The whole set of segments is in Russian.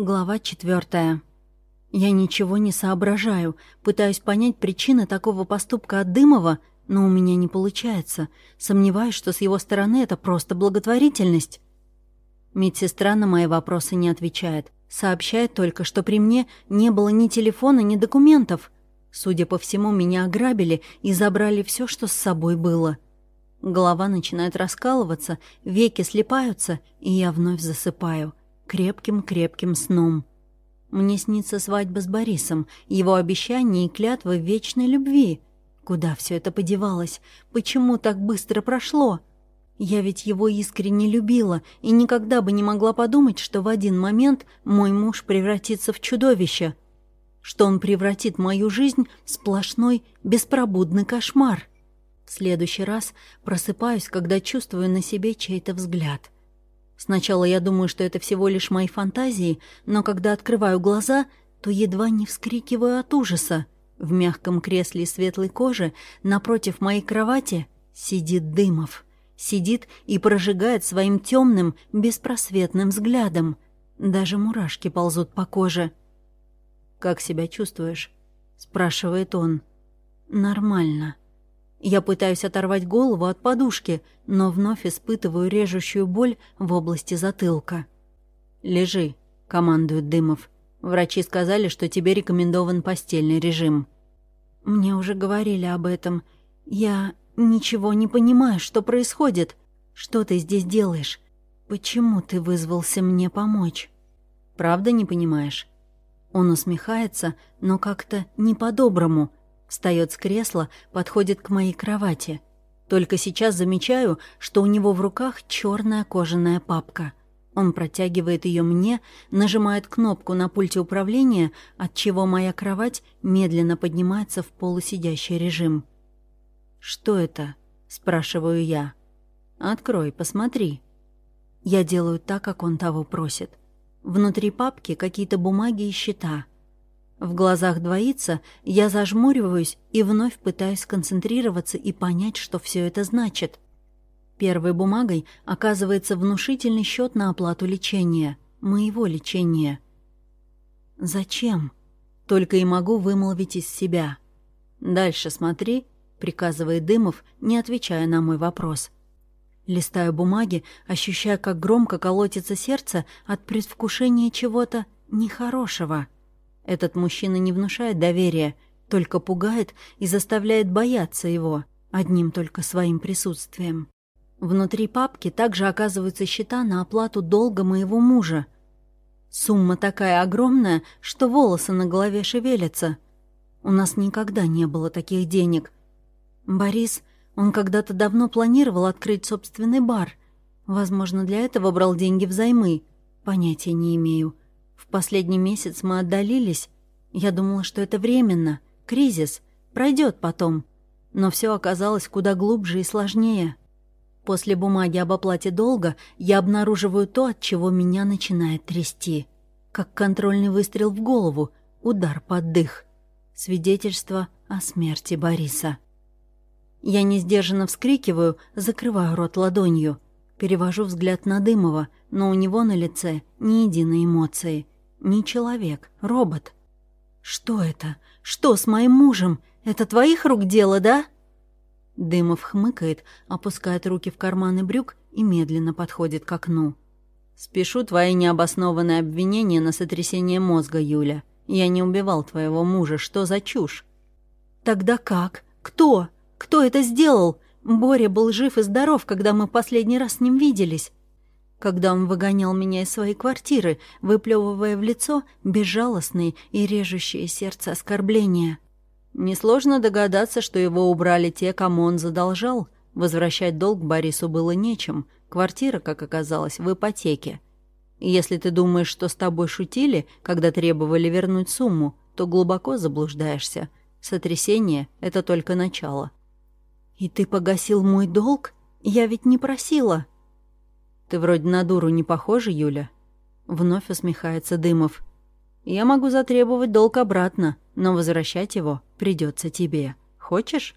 Глава четвертая. Я ничего не соображаю, пытаюсь понять причины такого поступка от Дымова, но у меня не получается. Сомневаюсь, что с его стороны это просто благотворительность. Медсестра на мои вопросы не отвечает. Сообщает только, что при мне не было ни телефона, ни документов. Судя по всему, меня ограбили и забрали все, что с собой было. Голова начинает раскалываться, веки слепаются, и я вновь засыпаю крепким-крепким сном. Мне снится свадьба с Борисом, его обещания и клятвы вечной любви. Куда все это подевалось? Почему так быстро прошло? Я ведь его искренне любила и никогда бы не могла подумать, что в один момент мой муж превратится в чудовище, что он превратит мою жизнь в сплошной беспробудный кошмар. В следующий раз просыпаюсь, когда чувствую на себе чей-то взгляд — Сначала я думаю, что это всего лишь мои фантазии, но когда открываю глаза, то едва не вскрикиваю от ужаса. В мягком кресле светлой кожи напротив моей кровати сидит Дымов. Сидит и прожигает своим темным, беспросветным взглядом. Даже мурашки ползут по коже. «Как себя чувствуешь?» — спрашивает он. «Нормально», я пытаюсь оторвать голову от подушки, но вновь испытываю режущую боль в области затылка. «Лежи», — командует Дымов. «Врачи сказали, что тебе рекомендован постельный режим». «Мне уже говорили об этом. Я ничего не понимаю, что происходит. Что ты здесь делаешь? Почему ты вызвался мне помочь?» «Правда не понимаешь?» Он усмехается, но как-то не по-доброму — Встает с кресла, подходит к моей кровати. Только сейчас замечаю, что у него в руках черная кожаная папка. Он протягивает ее мне, нажимает кнопку на пульте управления, от чего моя кровать медленно поднимается в полусидящий режим. «Что это?» — спрашиваю я. «Открой, посмотри». Я делаю так, как он того просит. Внутри папки какие-то бумаги и счета — в глазах двоится, я зажмуриваюсь и вновь пытаюсь концентрироваться и понять, что все это значит. Первой бумагой оказывается внушительный счет на оплату лечения. Моего лечения. «Зачем?» Только и могу вымолвить из себя. «Дальше смотри», — приказывает Дымов, не отвечая на мой вопрос. Листаю бумаги, ощущая, как громко колотится сердце от предвкушения чего-то нехорошего. Этот мужчина не внушает доверия, только пугает и заставляет бояться его, одним только своим присутствием. Внутри папки также оказываются счета на оплату долга моего мужа. Сумма такая огромная, что волосы на голове шевелятся. У нас никогда не было таких денег. Борис, он когда-то давно планировал открыть собственный бар. Возможно, для этого брал деньги взаймы. Понятия не имею. В последний месяц мы отдалились. Я думала, что это временно, кризис, пройдет потом. Но все оказалось куда глубже и сложнее. После бумаги об оплате долга я обнаруживаю то, от чего меня начинает трясти. Как контрольный выстрел в голову, удар под дых. Свидетельство о смерти Бориса. Я несдержанно вскрикиваю, закрываю рот ладонью. Перевожу взгляд на Дымова, но у него на лице ни единой эмоции. Не человек, робот. «Что это? Что с моим мужем? Это твоих рук дело, да?» Дымов хмыкает, опускает руки в карманы брюк и медленно подходит к окну. «Спешу твои необоснованные обвинения на сотрясение мозга, Юля. Я не убивал твоего мужа. Что за чушь?» «Тогда как? Кто? Кто это сделал? Боря был жив и здоров, когда мы последний раз с ним виделись когда он выгонял меня из своей квартиры, выплевывая в лицо безжалостные и режущие сердце оскорбления. Несложно догадаться, что его убрали те, кому он задолжал. Возвращать долг Борису было нечем. Квартира, как оказалось, в ипотеке. Если ты думаешь, что с тобой шутили, когда требовали вернуть сумму, то глубоко заблуждаешься. Сотрясение — это только начало. «И ты погасил мой долг? Я ведь не просила!» «Ты вроде на дуру не похожа, Юля?» Вновь усмехается Дымов. «Я могу затребовать долг обратно, но возвращать его придется тебе. Хочешь?»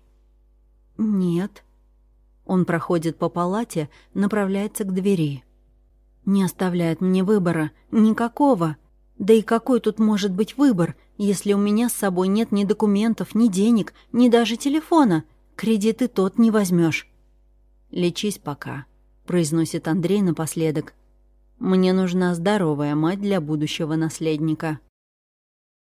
«Нет». Он проходит по палате, направляется к двери. «Не оставляет мне выбора. Никакого. Да и какой тут может быть выбор, если у меня с собой нет ни документов, ни денег, ни даже телефона? Кредиты тот не возьмешь. «Лечись пока», произносит Андрей напоследок. «Мне нужна здоровая мать для будущего наследника».